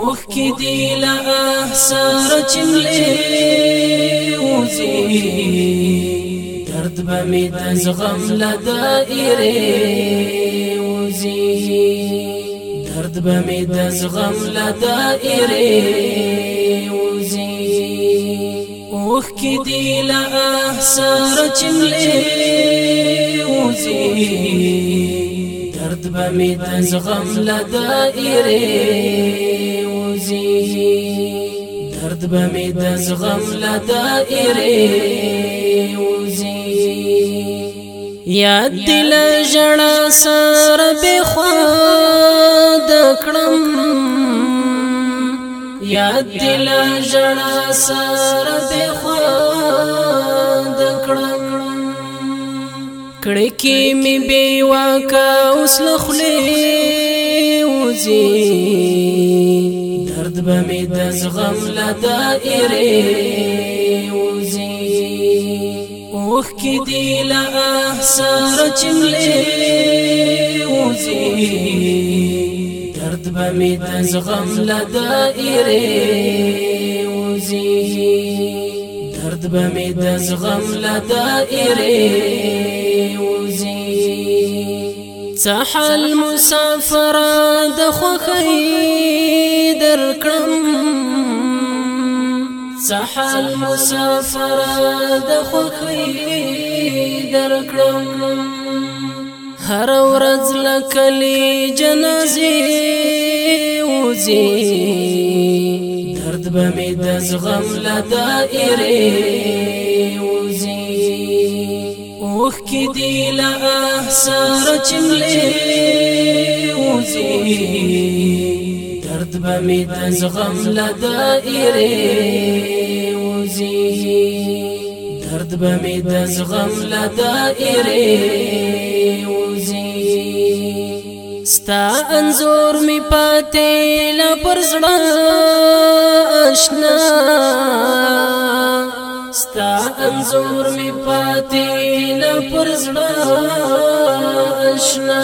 اوخ کی دی لا احسار چملې وزي درد به می د زغم لا دایره وزي. درد به می د زغم لا دایره وزي. اوخ کی دی لا وزي درد به می د زغم لا وزي درد بمي دزغم لدائري وزي یاد دل جړه سره به خود کړم. یاد دل جړه سره به خود کړم. کړکی می بي واکا اوس لخلې وځي درد به می د زغم لا دایره وزي. اوخ کی دی لا أحسار چملې وزي. درد به می د زغم لا دایره وزي. درد به می د زغم لا دایره وزي. سحل مسافر د خوخی درکړم. سحل مسافر د خوخی درکړم. هر ورځ لکلی جنازې وزي درد به می د زغم لا دایره وزي اوخ کی دی لا احسار چملې وزي درد به می د زغم لا دایره وزي درد به می د زغم لا دایره وزي ستا انزور می پاتې لا آشنا. انزور می پاتې لا پرزړه آشنا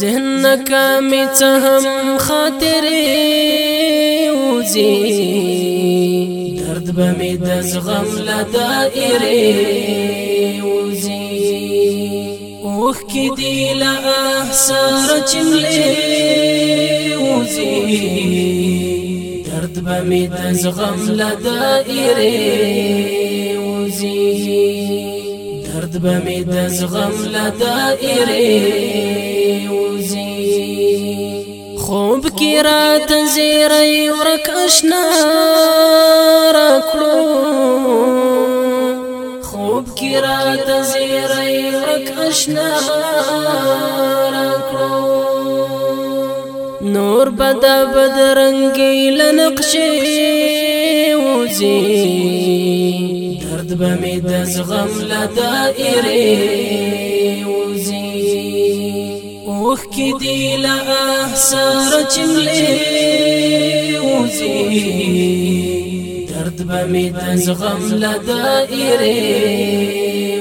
ذهن کا می څه هم خاطرې وځي. درد به می د زغم لا دایره وځي. اوخ کی دی لا احسار چملې وځي درد به می د زغم لا دایره وځي درد به می د زغم لا دایره وزي. خوب کی رات زیری ورک آشنا رکړو خوب کی رات زیری ورک آشنا رکړو نور بدا بدرنګي لنقشي وزي درد به می د زغم لا دایره وزي اوخ کی دی لا احسار چملې وزي درد به می د زغم لا دایره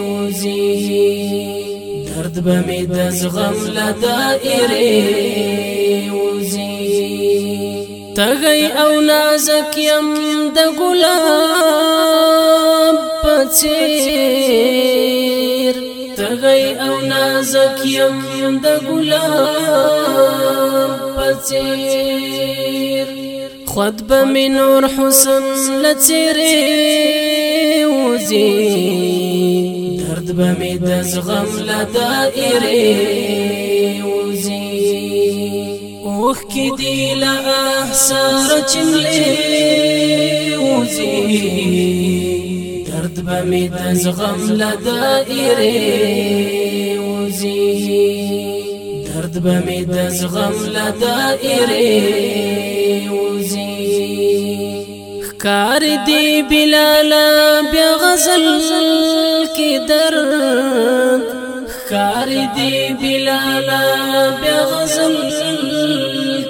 وزي درد به می د زغم لا دایره وزي. تغی أو نازک یم د ګلاب پڅیر تغی أو نازک یم د ګلاب پڅیر خود به می نور حسن لڅری وزي. می د زغم وزي. وزي. درد به می د زغم دایره وزي. درد به می د زغم دایره وزي. خکار دی بلال بیا غزل کی درد خکار دی بلال بیا غزل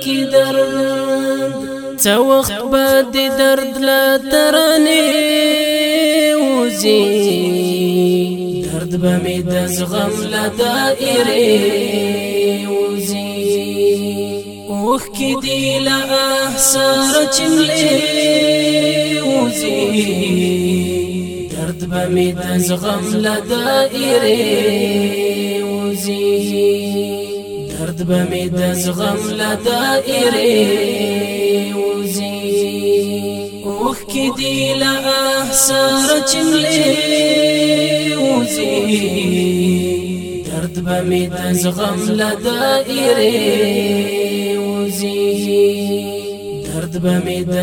کی درد څو وخت بعد درد لا ترانه وزي درد به می د زغم لا دایره اوخ کی دی لا احسار چملې وزي درد به می د زغم لا دایره وزي درد به می د زغم لا دایره وزي اوخ کی دی لا درد به می د زغم وزي درد به می د